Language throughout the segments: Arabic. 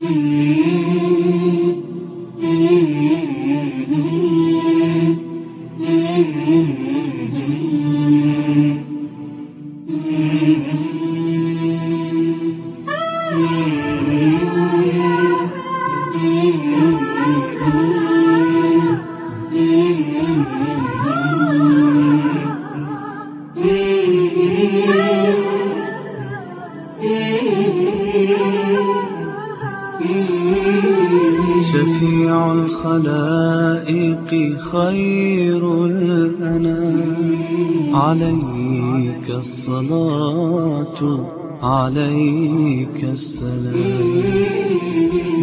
嗯。شفيع الخلائق خير الأنام. عليك الصلاة عليك السلام.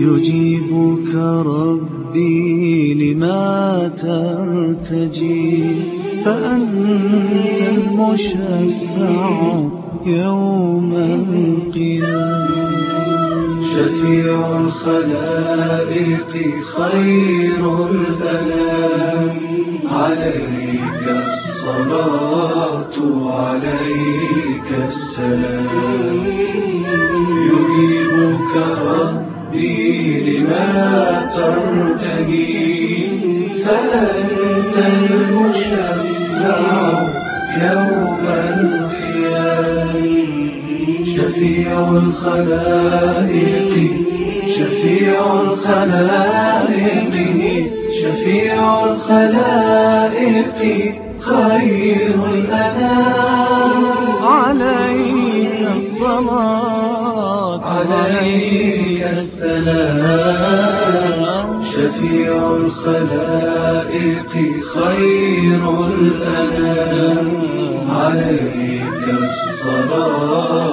يجيبك ربي لما ترتجي. فأنت المشفع يوم القيامة. شفيع الخلائق خير الأنام. عليك الصلاة عليك السلام. يجيبك ربي لما ترتجي فأنت المشفع يوم شفيع الخلائق شفيع الخلائق شفيع الخلائق خير الأنام. عليك الصلاة. عليك السلام. شفيع الخلائق خير الأنام. عليك الصلاة.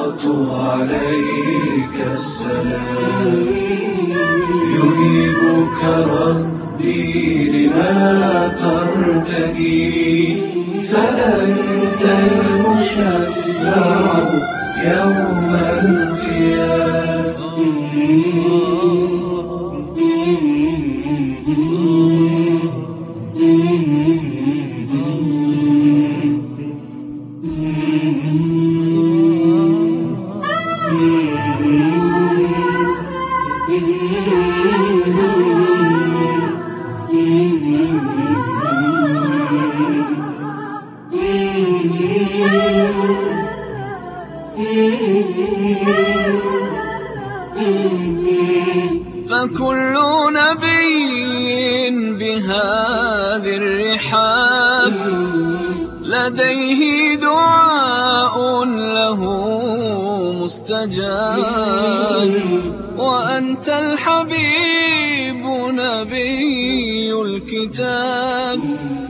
عليك السلام. يجيبك ربي لما ترتجي فأنت المشفع يوم فكل نبي بهذه الرحاب لديه دعاء له مستجاب. وأنت الحبيب نبي الكتاب.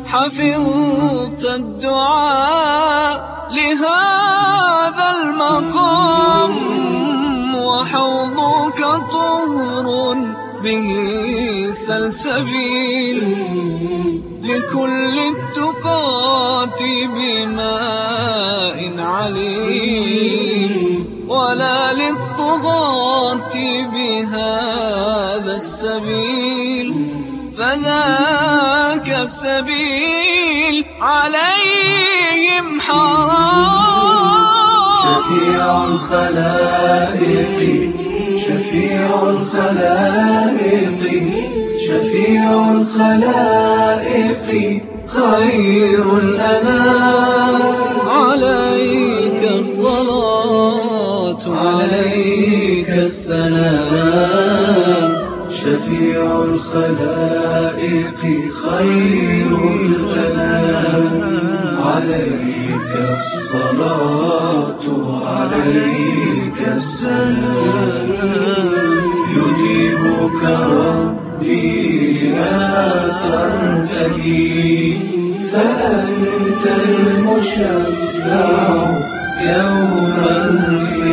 حفظت الدعاء لهذا المقام. وحوضك طهر به سلسبيل. لكل التقات بماء عليل. ولا للطغاة بهذا السبيل فذاك السبيل عليهم حرام. شفيع الخلائق شفيع الخلائق شفيع الخلائق خير الأنام. الخلائق خير الأنام عليك الصلاة عليك السلام. يجيبك ربي لا ترتجي فأنت المشفع يوم القيامة.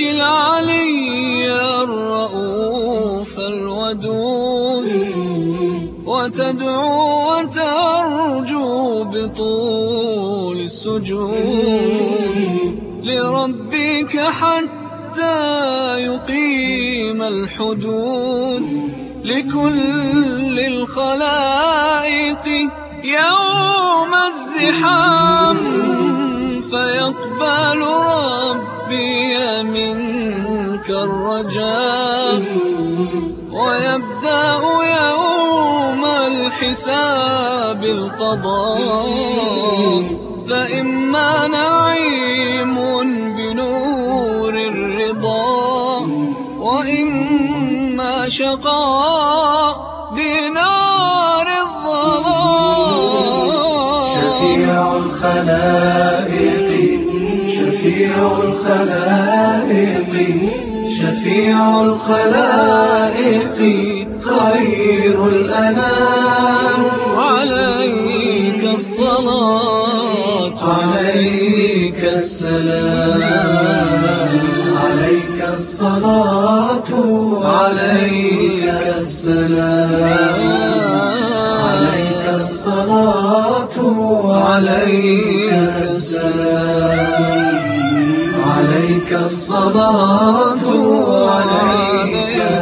العلي الرؤوف الودود. وتدعو وترجو بطول السجود. لربك حتى يقيم الحدود. لكل الخلائق يوم الزحام. فيقبل ربي منك الرجاء ويبدأ يوم الحساب القضاء. فإما نعيم بنور الرضا وإما شقاء بنار الظلام. شفيع الخلائق شفيع الخلائق. شفيع الخلائق خير الأنام. عليك الصلاة عليك السلام. عليك الصلاة عليك السلام. عليك الصلاة عليك السلام. عليك الصلاة عليك.